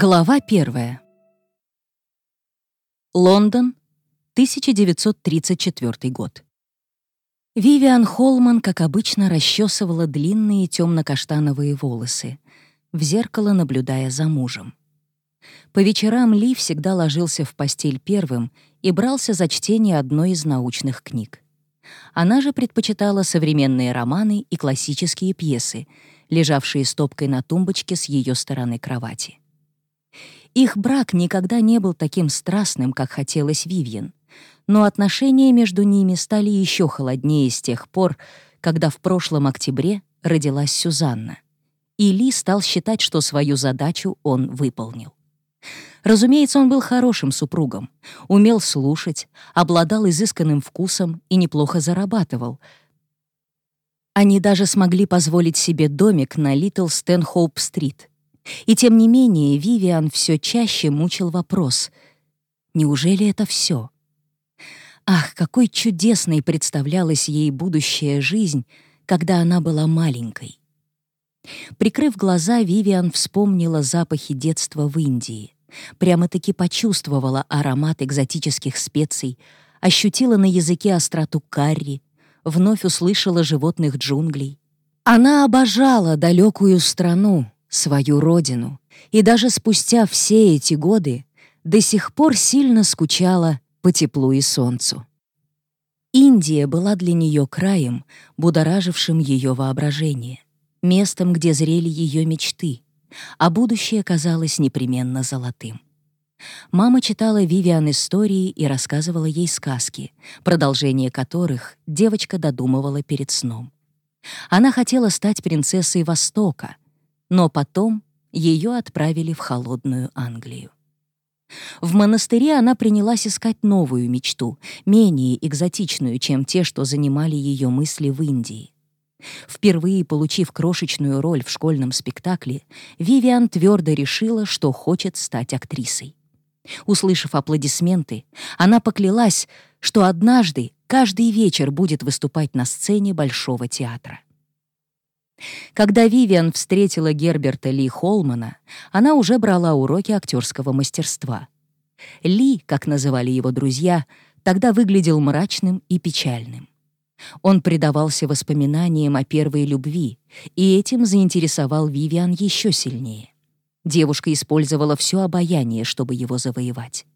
Глава первая. Лондон, 1934 год. Вивиан Холман, как обычно, расчесывала длинные темно-каштановые волосы, в зеркало наблюдая за мужем. По вечерам Ли всегда ложился в постель первым и брался за чтение одной из научных книг. Она же предпочитала современные романы и классические пьесы, лежавшие стопкой на тумбочке с ее стороны кровати. Их брак никогда не был таким страстным, как хотелось Вивьен, но отношения между ними стали еще холоднее с тех пор, когда в прошлом октябре родилась Сюзанна. И Ли стал считать, что свою задачу он выполнил. Разумеется, он был хорошим супругом, умел слушать, обладал изысканным вкусом и неплохо зарабатывал. Они даже смогли позволить себе домик на Литл Стэнхоуп-стрит. И тем не менее Вивиан все чаще мучил вопрос «Неужели это все? Ах, какой чудесной представлялась ей будущая жизнь, когда она была маленькой. Прикрыв глаза, Вивиан вспомнила запахи детства в Индии. Прямо-таки почувствовала аромат экзотических специй, ощутила на языке остроту карри, вновь услышала животных джунглей. Она обожала далекую страну, свою родину, и даже спустя все эти годы до сих пор сильно скучала по теплу и солнцу. Индия была для нее краем, будоражившим ее воображение, местом, где зрели ее мечты, а будущее казалось непременно золотым. Мама читала Вивиан истории и рассказывала ей сказки, продолжение которых девочка додумывала перед сном. Она хотела стать принцессой Востока, но потом ее отправили в холодную Англию. В монастыре она принялась искать новую мечту, менее экзотичную, чем те, что занимали ее мысли в Индии. Впервые получив крошечную роль в школьном спектакле, Вивиан твердо решила, что хочет стать актрисой. Услышав аплодисменты, она поклялась, что однажды каждый вечер будет выступать на сцене Большого театра. Когда Вивиан встретила Герберта Ли Холмана, она уже брала уроки актерского мастерства. Ли, как называли его друзья, тогда выглядел мрачным и печальным. Он предавался воспоминаниям о первой любви, и этим заинтересовал Вивиан еще сильнее. Девушка использовала все обаяние, чтобы его завоевать.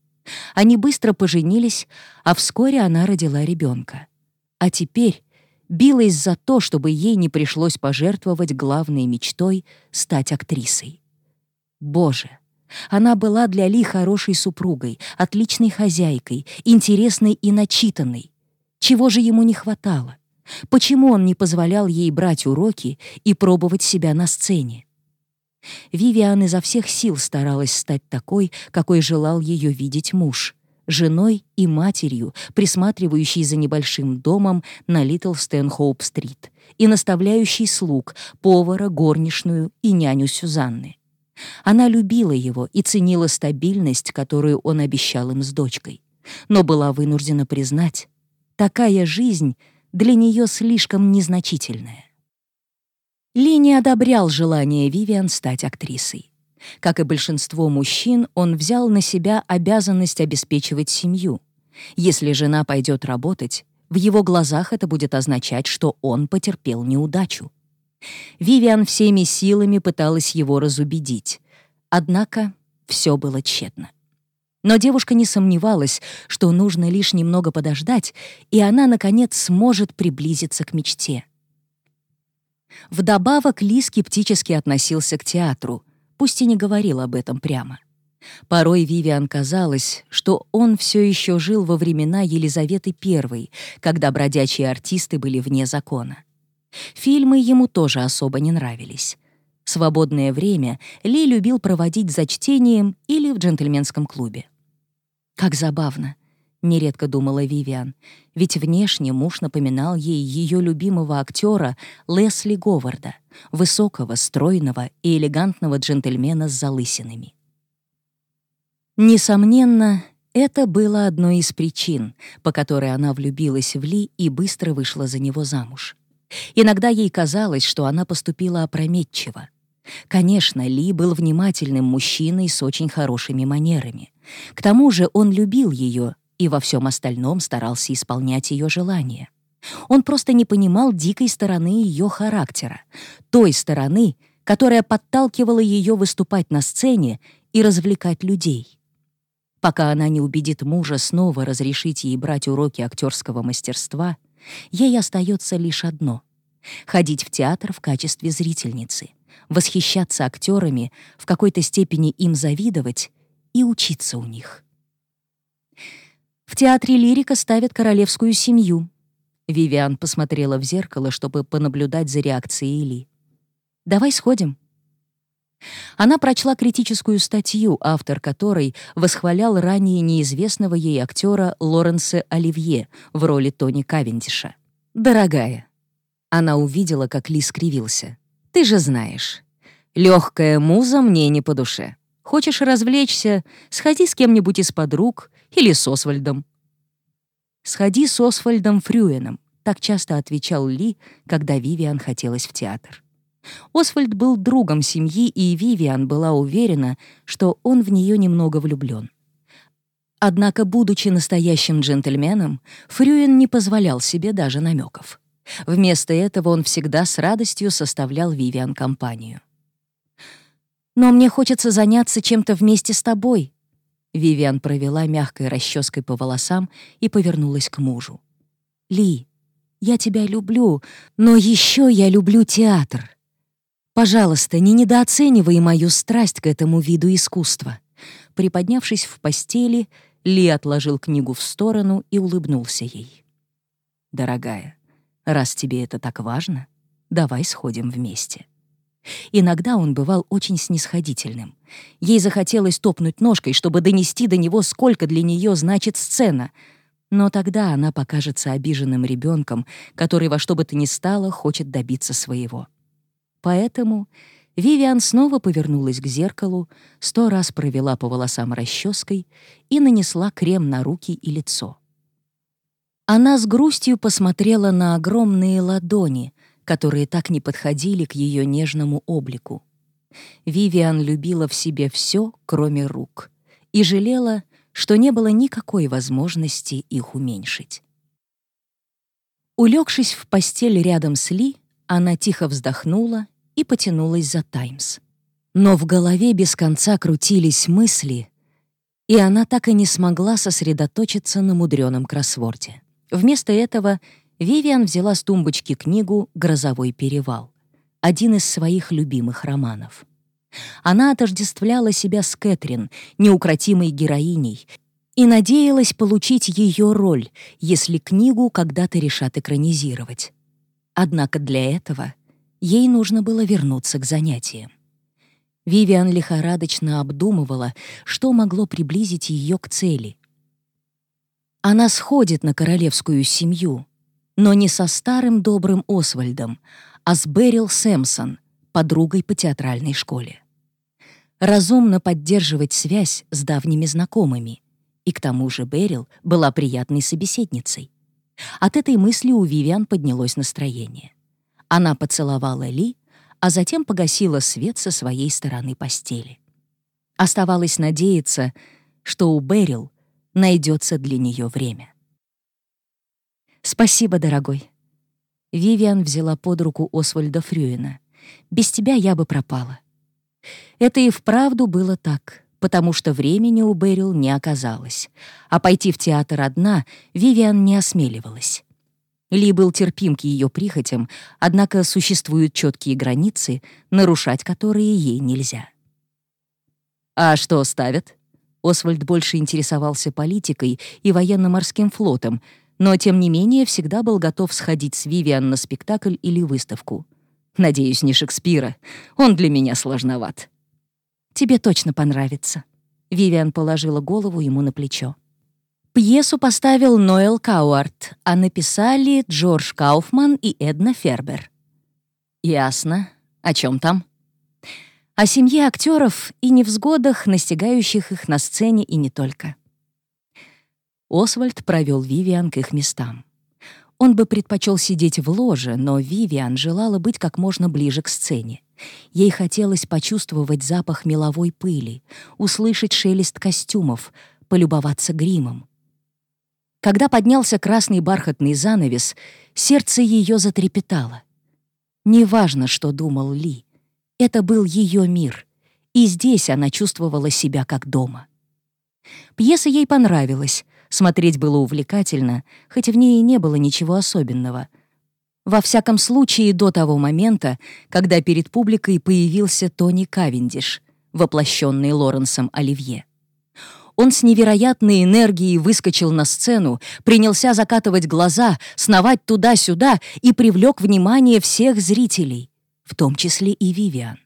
Они быстро поженились, а вскоре она родила ребенка. А теперь билась за то, чтобы ей не пришлось пожертвовать главной мечтой стать актрисой. Боже, она была для Ли хорошей супругой, отличной хозяйкой, интересной и начитанной. Чего же ему не хватало? Почему он не позволял ей брать уроки и пробовать себя на сцене? Вивиан изо всех сил старалась стать такой, какой желал ее видеть муж — женой и матерью, присматривающей за небольшим домом на Литл Стэнхоуп-стрит и наставляющей слуг, повара, горничную и няню Сюзанны. Она любила его и ценила стабильность, которую он обещал им с дочкой, но была вынуждена признать, такая жизнь для нее слишком незначительная. Ли не одобрял желание Вивиан стать актрисой. Как и большинство мужчин, он взял на себя обязанность обеспечивать семью. Если жена пойдет работать, в его глазах это будет означать, что он потерпел неудачу. Вивиан всеми силами пыталась его разубедить. Однако все было тщетно. Но девушка не сомневалась, что нужно лишь немного подождать, и она, наконец, сможет приблизиться к мечте. Вдобавок Ли скептически относился к театру — пусть и не говорил об этом прямо. Порой Вивиан казалось, что он все еще жил во времена Елизаветы I, когда бродячие артисты были вне закона. Фильмы ему тоже особо не нравились. Свободное время Ли любил проводить за чтением или в джентльменском клубе. Как забавно. — нередко думала Вивиан, ведь внешне муж напоминал ей ее любимого актера Лесли Говарда, высокого, стройного и элегантного джентльмена с залысинами. Несомненно, это было одной из причин, по которой она влюбилась в Ли и быстро вышла за него замуж. Иногда ей казалось, что она поступила опрометчиво. Конечно, Ли был внимательным мужчиной с очень хорошими манерами. К тому же он любил ее и во всем остальном старался исполнять ее желания. Он просто не понимал дикой стороны ее характера, той стороны, которая подталкивала ее выступать на сцене и развлекать людей. Пока она не убедит мужа снова разрешить ей брать уроки актерского мастерства, ей остается лишь одно — ходить в театр в качестве зрительницы, восхищаться актерами, в какой-то степени им завидовать и учиться у них. В театре лирика ставят королевскую семью. Вивиан посмотрела в зеркало, чтобы понаблюдать за реакцией Ли. «Давай сходим». Она прочла критическую статью, автор которой восхвалял ранее неизвестного ей актера Лоренса Оливье в роли Тони Кавендиша. «Дорогая». Она увидела, как Ли скривился. «Ты же знаешь, легкая муза мне не по душе. Хочешь развлечься, сходи с кем-нибудь из подруг или с Освальдом». «Сходи с Освальдом Фрюеном», — так часто отвечал Ли, когда Вивиан хотелось в театр. Освальд был другом семьи, и Вивиан была уверена, что он в нее немного влюблен. Однако, будучи настоящим джентльменом, Фрюен не позволял себе даже намеков. Вместо этого он всегда с радостью составлял Вивиан компанию. «Но мне хочется заняться чем-то вместе с тобой», Вивиан провела мягкой расческой по волосам и повернулась к мужу. «Ли, я тебя люблю, но еще я люблю театр. Пожалуйста, не недооценивай мою страсть к этому виду искусства». Приподнявшись в постели, Ли отложил книгу в сторону и улыбнулся ей. «Дорогая, раз тебе это так важно, давай сходим вместе». Иногда он бывал очень снисходительным. Ей захотелось топнуть ножкой, чтобы донести до него, сколько для нее значит сцена. Но тогда она покажется обиженным ребенком, который во что бы то ни стало хочет добиться своего. Поэтому Вивиан снова повернулась к зеркалу, сто раз провела по волосам расческой и нанесла крем на руки и лицо. Она с грустью посмотрела на огромные ладони, которые так не подходили к ее нежному облику. Вивиан любила в себе все, кроме рук, и жалела, что не было никакой возможности их уменьшить. Улегшись в постель рядом с Ли, она тихо вздохнула и потянулась за «Таймс». Но в голове без конца крутились мысли, и она так и не смогла сосредоточиться на мудреном кроссворде. Вместо этого Вивиан взяла с тумбочки книгу «Грозовой перевал», один из своих любимых романов. Она отождествляла себя с Кэтрин, неукротимой героиней, и надеялась получить ее роль, если книгу когда-то решат экранизировать. Однако для этого ей нужно было вернуться к занятиям. Вивиан лихорадочно обдумывала, что могло приблизить ее к цели. Она сходит на королевскую семью, но не со старым добрым Освальдом, а с Берил Сэмпсон, подругой по театральной школе. Разумно поддерживать связь с давними знакомыми, и к тому же Берил была приятной собеседницей. От этой мысли у Вивиан поднялось настроение. Она поцеловала Ли, а затем погасила свет со своей стороны постели. Оставалось надеяться, что у Берил найдется для нее время. «Спасибо, дорогой». Вивиан взяла под руку Освальда Фрюина. «Без тебя я бы пропала». Это и вправду было так, потому что времени у Берил не оказалось, а пойти в театр одна Вивиан не осмеливалась. Ли был терпим к ее прихотям, однако существуют четкие границы, нарушать которые ей нельзя. «А что ставят?» Освальд больше интересовался политикой и военно-морским флотом, но, тем не менее, всегда был готов сходить с Вивиан на спектакль или выставку. Надеюсь, не Шекспира. Он для меня сложноват. «Тебе точно понравится». Вивиан положила голову ему на плечо. Пьесу поставил Ноэл Кауарт, а написали Джордж Кауфман и Эдна Фербер. «Ясно. О чем там?» «О семье актеров и невзгодах, настигающих их на сцене и не только». Освальд провел Вивиан к их местам. Он бы предпочел сидеть в ложе, но Вивиан желала быть как можно ближе к сцене. Ей хотелось почувствовать запах меловой пыли, услышать шелест костюмов, полюбоваться гримом. Когда поднялся красный бархатный занавес, сердце ее затрепетало. Неважно, что думал Ли. Это был ее мир, и здесь она чувствовала себя как дома. Пьеса ей понравилась, смотреть было увлекательно, хоть в ней и не было ничего особенного. Во всяком случае, до того момента, когда перед публикой появился Тони Кавендиш, воплощенный Лоренсом Оливье. Он с невероятной энергией выскочил на сцену, принялся закатывать глаза, сновать туда-сюда и привлек внимание всех зрителей, в том числе и Вивиан.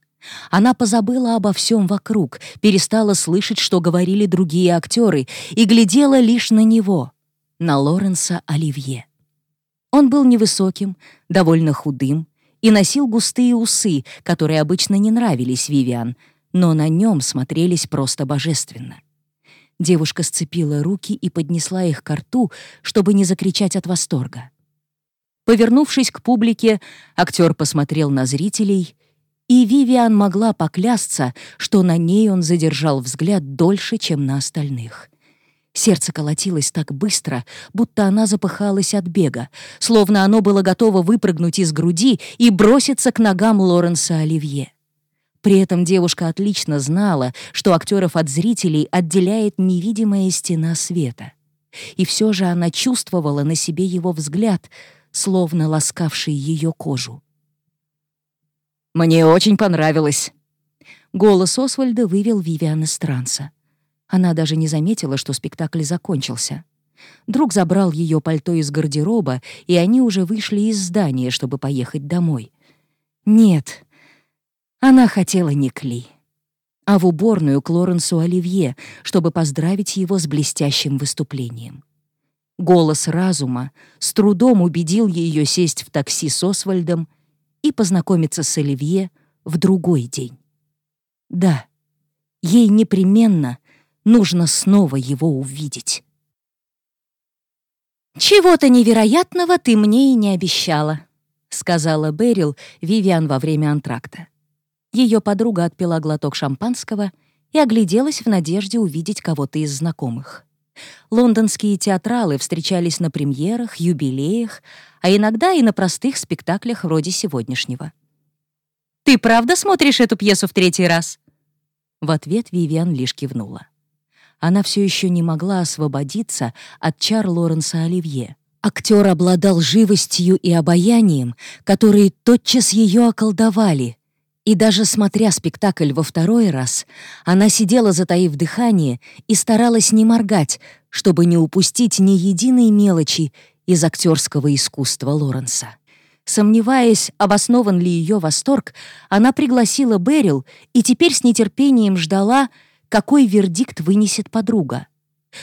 Она позабыла обо всем вокруг, перестала слышать, что говорили другие актеры, и глядела лишь на него, на Лоренса Оливье. Он был невысоким, довольно худым и носил густые усы, которые обычно не нравились Вивиан, но на нем смотрелись просто божественно. Девушка сцепила руки и поднесла их к рту, чтобы не закричать от восторга. Повернувшись к публике, актер посмотрел на зрителей, и Вивиан могла поклясться, что на ней он задержал взгляд дольше, чем на остальных. Сердце колотилось так быстро, будто она запыхалась от бега, словно оно было готово выпрыгнуть из груди и броситься к ногам Лоренса Оливье. При этом девушка отлично знала, что актеров от зрителей отделяет невидимая стена света. И все же она чувствовала на себе его взгляд, словно ласкавший ее кожу. «Мне очень понравилось». Голос Освальда вывел Вивиан из транса. Она даже не заметила, что спектакль закончился. Друг забрал ее пальто из гардероба, и они уже вышли из здания, чтобы поехать домой. Нет, она хотела не Кли, а в уборную к Лоренсу Оливье, чтобы поздравить его с блестящим выступлением. Голос разума с трудом убедил ее сесть в такси с Освальдом и познакомиться с Оливье в другой день. Да, ей непременно нужно снова его увидеть. «Чего-то невероятного ты мне и не обещала», — сказала Берил Вивиан во время антракта. Ее подруга отпила глоток шампанского и огляделась в надежде увидеть кого-то из знакомых. Лондонские театралы встречались на премьерах, юбилеях, а иногда и на простых спектаклях вроде сегодняшнего. «Ты правда смотришь эту пьесу в третий раз?» В ответ Вивиан лишь кивнула. Она все еще не могла освободиться от чар Лоренса Оливье. Актер обладал живостью и обаянием, которые тотчас ее околдовали, и даже смотря спектакль во второй раз, она сидела, затаив дыхание, и старалась не моргать, чтобы не упустить ни единой мелочи из актерского искусства Лоренса. Сомневаясь, обоснован ли ее восторг, она пригласила Берил и теперь с нетерпением ждала, какой вердикт вынесет подруга.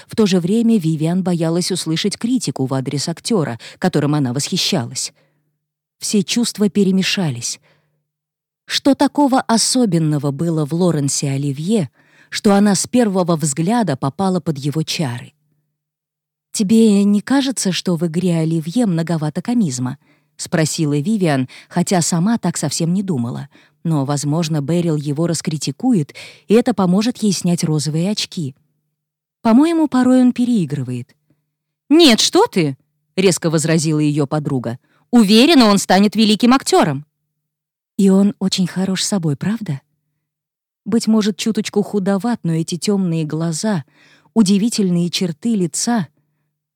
В то же время Вивиан боялась услышать критику в адрес актера, которым она восхищалась. Все чувства перемешались — что такого особенного было в Лоренсе Оливье, что она с первого взгляда попала под его чары? «Тебе не кажется, что в игре Оливье многовато комизма?» — спросила Вивиан, хотя сама так совсем не думала. Но, возможно, Берил его раскритикует, и это поможет ей снять розовые очки. По-моему, порой он переигрывает. «Нет, что ты!» — резко возразила ее подруга. «Уверена, он станет великим актером. И он очень хорош собой, правда? Быть может, чуточку худоват, но эти темные глаза, удивительные черты лица,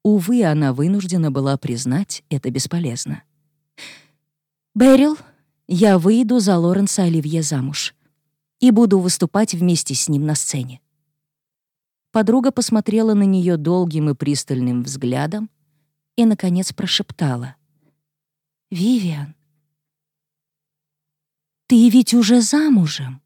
увы, она вынуждена была признать, это бесполезно. «Берил, я выйду за Лоренса Оливье замуж и буду выступать вместе с ним на сцене». Подруга посмотрела на нее долгим и пристальным взглядом и, наконец, прошептала. «Вивиан, ты ведь уже замужем.